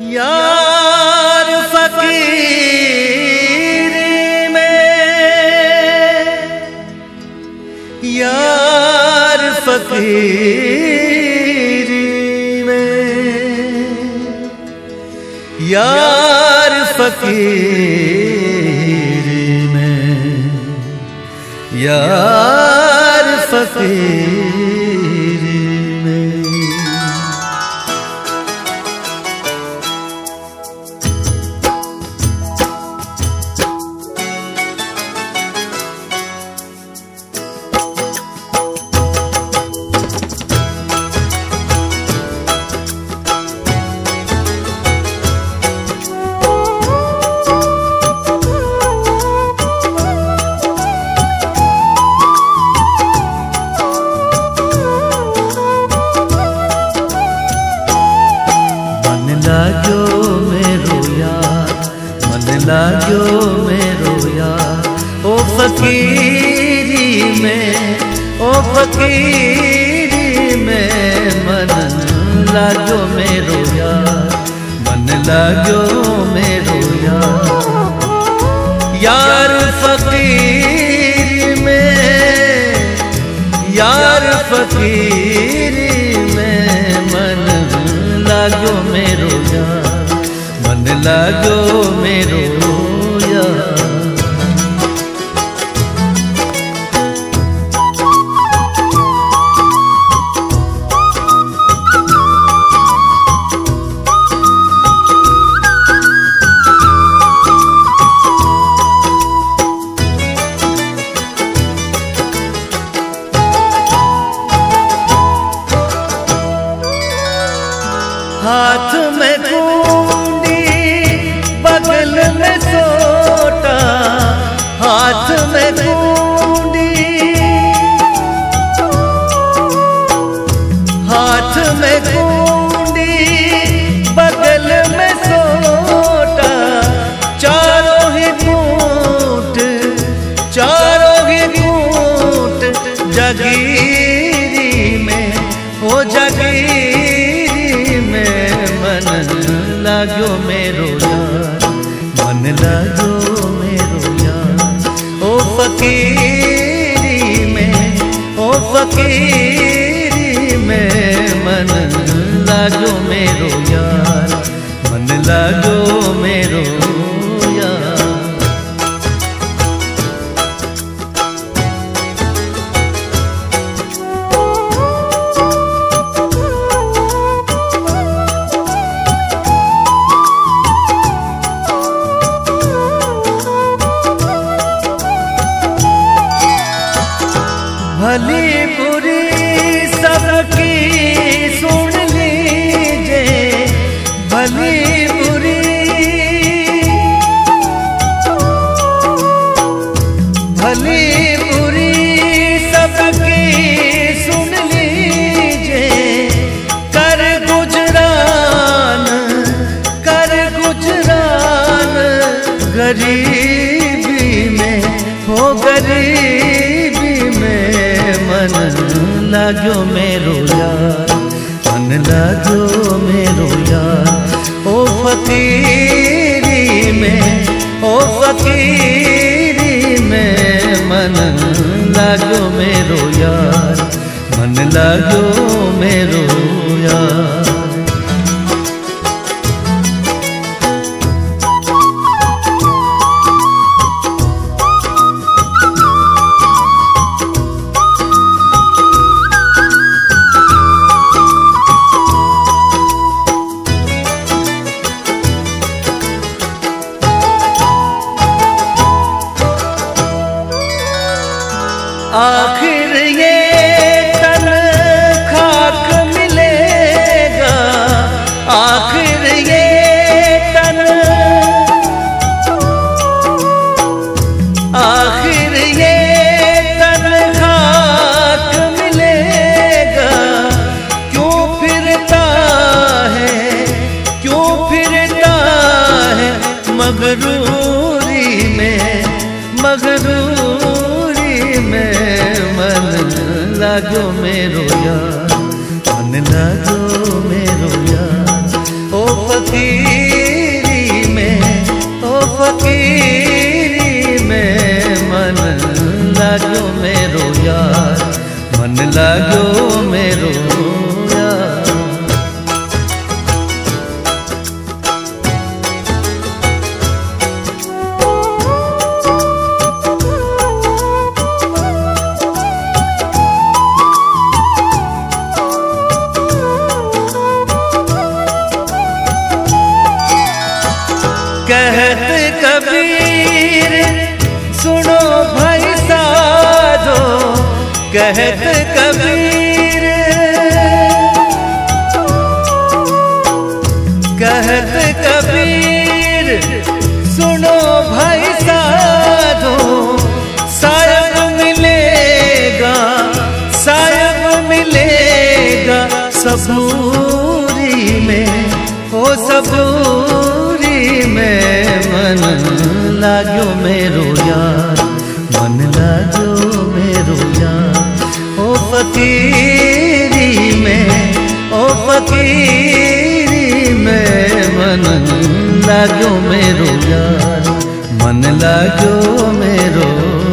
यार फकीर में यार फकीर में यार फकीर में यार फकीर लाग्यो मेरो यार मन लाग्यो मेरो यार ओ फकीरी में, ओ फकीरी में मन लाग्यो मेरो यार मन लागो मेरो हाथ में कुंडी हाथ में कुंडी बगल में सोटा। चारों ही कूट चारों ही कूट जगीरी में हो जगीरी में मन लागो मेरो यार। मन लागो मेरो यार। ओ फकीरी में, ओ फकीरी लागो मेरो यार। मन लागो मेरो गरीबी में मन लागो मेरो यार, मन लागो मेरो यार। ओ फकीरी में, ओ फकीरी में मन लागो मेरो यार, मन लागो मेरो यार। मगरूरी में मन लागो मेरो यार, मन लागो मेरो यार। ओ फकीरी में, ओ फकीरी में मन लागो मेरो यार, मन लागो कहत कबीर। सुनो भाई साधो कहत कबीर। कहत कबीर, सुनो भाई साधो साहब मिलेगा साहब मिलेगा सबूरी में। ओ सबूरी मन लाग्यो मेरो यार मन लाग्यो मेरो